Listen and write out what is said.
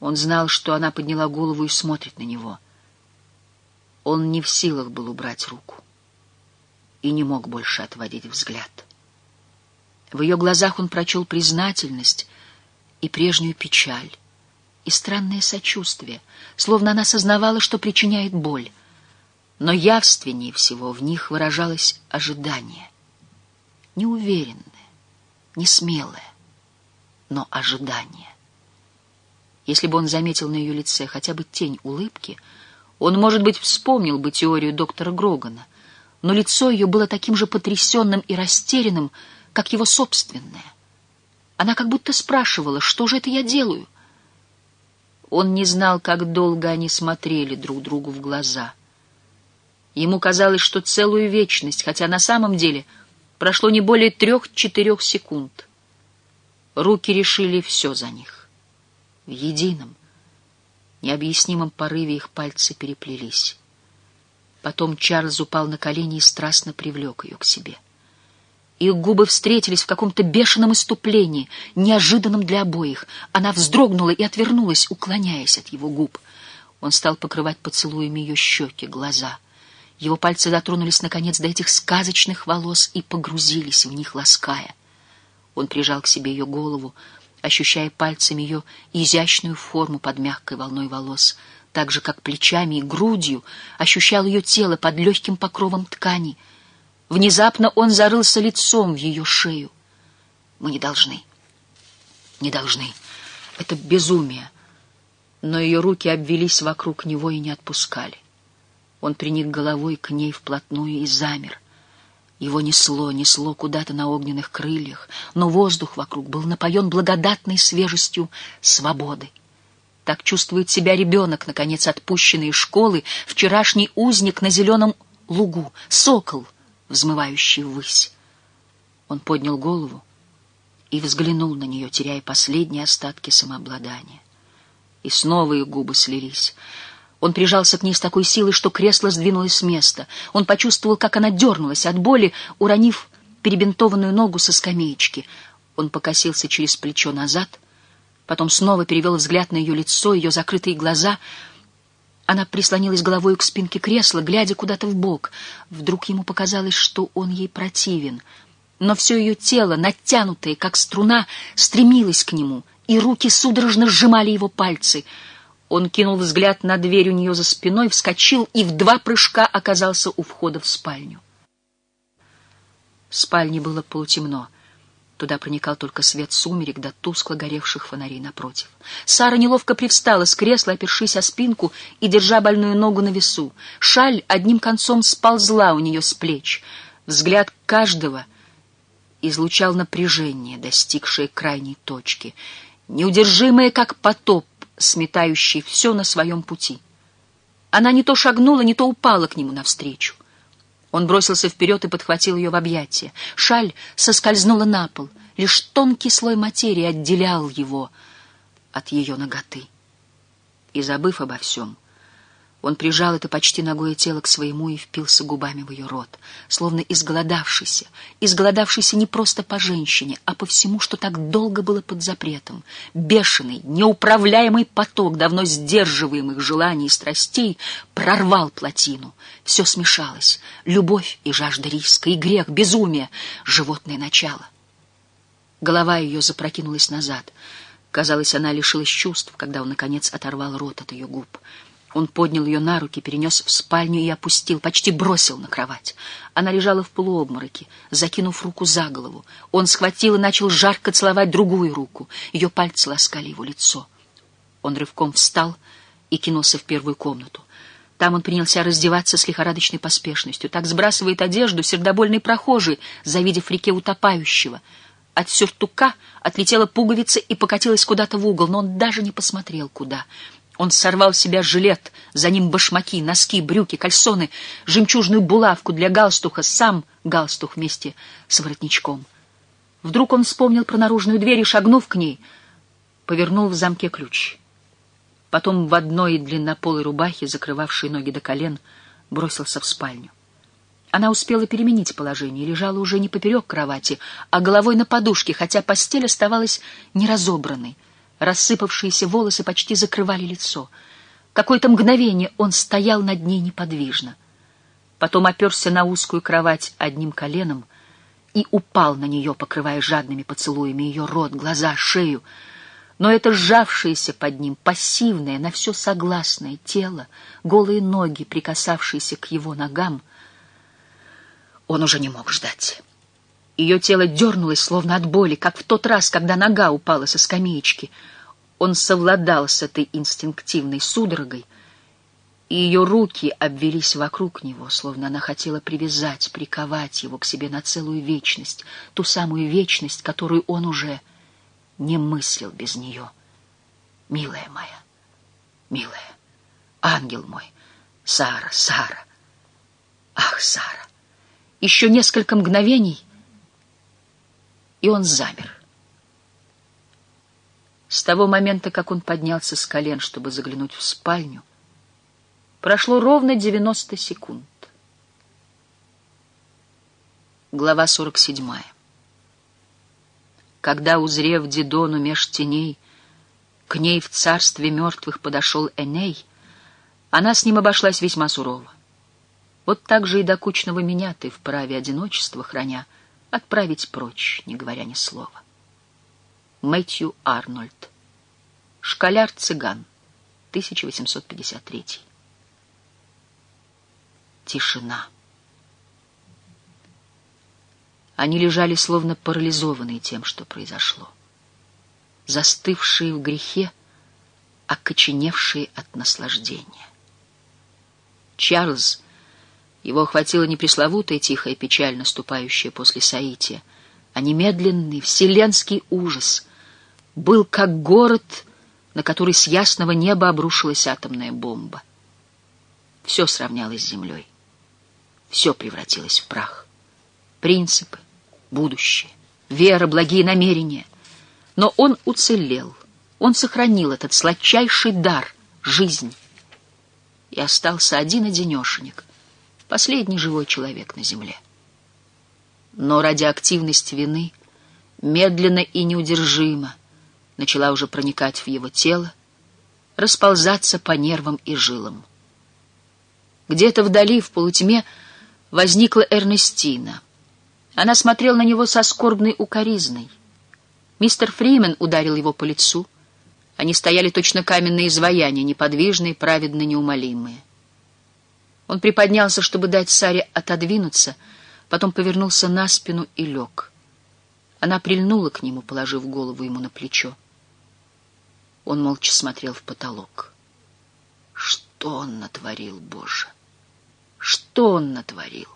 Он знал, что она подняла голову и смотрит на него. Он не в силах был убрать руку и не мог больше отводить взгляд. В ее глазах он прочел признательность и прежнюю печаль, и странное сочувствие, словно она сознавала, что причиняет боль. Но явственнее всего в них выражалось ожидание. Неуверенное, не смелое, но ожидание. Если бы он заметил на ее лице хотя бы тень улыбки, он, может быть, вспомнил бы теорию доктора Грогана, но лицо ее было таким же потрясенным и растерянным, как его собственное. Она как будто спрашивала, что же это я делаю? Он не знал, как долго они смотрели друг другу в глаза. Ему казалось, что целую вечность, хотя на самом деле прошло не более трех-четырех секунд. Руки решили все за них. В едином, необъяснимом порыве их пальцы переплелись. Потом Чарльз упал на колени и страстно привлек ее к себе. Их губы встретились в каком-то бешеном иступлении, неожиданном для обоих. Она вздрогнула и отвернулась, уклоняясь от его губ. Он стал покрывать поцелуями ее щеки, глаза. Его пальцы дотронулись, наконец, до этих сказочных волос и погрузились в них, лаская. Он прижал к себе ее голову, ощущая пальцами ее изящную форму под мягкой волной волос — так же, как плечами и грудью, ощущал ее тело под легким покровом ткани. Внезапно он зарылся лицом в ее шею. Мы не должны. Не должны. Это безумие. Но ее руки обвелись вокруг него и не отпускали. Он приник головой к ней вплотную и замер. Его несло, несло куда-то на огненных крыльях, но воздух вокруг был напоен благодатной свежестью свободы. Так чувствует себя ребенок, наконец отпущенный из школы, вчерашний узник на зеленом лугу, сокол, взмывающий ввысь. Он поднял голову и взглянул на нее, теряя последние остатки самообладания. И снова их губы слились. Он прижался к ней с такой силой, что кресло сдвинулось с места. Он почувствовал, как она дернулась от боли, уронив перебинтованную ногу со скамеечки. Он покосился через плечо назад — потом снова перевел взгляд на ее лицо, ее закрытые глаза. Она прислонилась головой к спинке кресла, глядя куда-то в бок. Вдруг ему показалось, что он ей противен. Но все ее тело, натянутое, как струна, стремилось к нему, и руки судорожно сжимали его пальцы. Он кинул взгляд на дверь у нее за спиной, вскочил и в два прыжка оказался у входа в спальню. В спальне было полутемно. Туда проникал только свет сумерек до тускло горевших фонарей напротив. Сара неловко привстала с кресла, опершись о спинку и держа больную ногу на весу. Шаль одним концом сползла у нее с плеч. Взгляд каждого излучал напряжение, достигшее крайней точки, неудержимое, как потоп, сметающий все на своем пути. Она не то шагнула, не то упала к нему навстречу. Он бросился вперед и подхватил ее в объятия. Шаль соскользнула на пол. Лишь тонкий слой материи отделял его от ее ноготы. И, забыв обо всем, он прижал это почти ногое тело к своему и впился губами в ее рот, словно изголодавшийся, изголодавшийся не просто по женщине, а по всему, что так долго было под запретом. Бешеный, неуправляемый поток давно сдерживаемых желаний и страстей прорвал плотину. Все смешалось — любовь и жажда риска, и грех, безумие, животное начало. Голова ее запрокинулась назад. Казалось, она лишилась чувств, когда он, наконец, оторвал рот от ее губ — он поднял ее на руки, перенес в спальню и опустил, почти бросил на кровать. Она лежала в полуобмороке, закинув руку за голову. Он схватил и начал жарко целовать другую руку. Ее пальцы ласкали его лицо. Он рывком встал и кинулся в первую комнату. Там он принялся раздеваться с лихорадочной поспешностью. Так сбрасывает одежду сердобольный прохожий, завидев реке утопающего. От сюртука отлетела пуговица и покатилась куда-то в угол, но он даже не посмотрел, куда — он сорвал с себя жилет, за ним башмаки, носки, брюки, кальсоны, жемчужную булавку для галстуха, сам галстух вместе с воротничком. Вдруг он вспомнил про наружную дверь и, шагнув к ней, повернул в замке ключ. Потом в одной длиннополой рубахе, закрывавшей ноги до колен, бросился в спальню. Она успела переменить положение, лежала уже не поперек кровати, а головой на подушке, хотя постель оставалась неразобранной — Рассыпавшиеся волосы почти закрывали лицо. Какое-то мгновение он стоял над ней неподвижно. Потом оперся на узкую кровать одним коленом и упал на нее, покрывая жадными поцелуями ее рот, глаза, шею. Но это сжавшееся под ним, пассивное, на все согласное тело, голые ноги, прикасавшиеся к его ногам, он уже не мог ждать. Ее тело дернулось, словно от боли, как в тот раз, когда нога упала со скамеечки. Он совладал с этой инстинктивной судорогой, и ее руки обвелись вокруг него, словно она хотела привязать, приковать его к себе на целую вечность, ту самую вечность, которую он уже не мыслил без нее. Милая моя, милая, ангел мой, Сара, Сара, ах, Сара. Еще несколько мгновений, и он замер. С того момента, как он поднялся с колен, чтобы заглянуть в спальню, Прошло ровно 90 секунд. Глава 47. Когда, узрев Дидону меж теней, к ней в царстве мертвых подошел Эней, она с ним обошлась весьма сурово. Вот так же и до кучного меня ты вправе одиночества храня отправить прочь, не говоря ни слова. Мэтью Арнольд. Школяр-цыган. 1853 Тишина. Они лежали словно парализованные тем, что произошло. Застывшие в грехе, окоченевшие от наслаждения. Чарльз, его охватила не пресловутая тихая печаль, наступающая после соития, а немедленный вселенский ужас, был как город, на который с ясного неба обрушилась атомная бомба. Все сравнялось с землей все превратилось в прах. Принципы, будущее, вера, благие намерения. Но он уцелел, он сохранил этот сладчайший дар — жизнь. И остался один-одинешенек, последний живой человек на земле. Но радиоактивность вины медленно и неудержимо начала уже проникать в его тело, расползаться по нервам и жилам. Где-то вдали, в полутьме, возникла Эрнестина. Она смотрела на него со скорбной укоризной. Мистер Фримен ударил его по лицу. Они стояли точно каменные изваяния, неподвижные, праведно неумолимые. Он приподнялся, чтобы дать Саре отодвинуться, потом повернулся на спину и лег. Она прильнула к нему, положив голову ему на плечо. Он молча смотрел в потолок. Что он натворил, Боже? Что он натворил?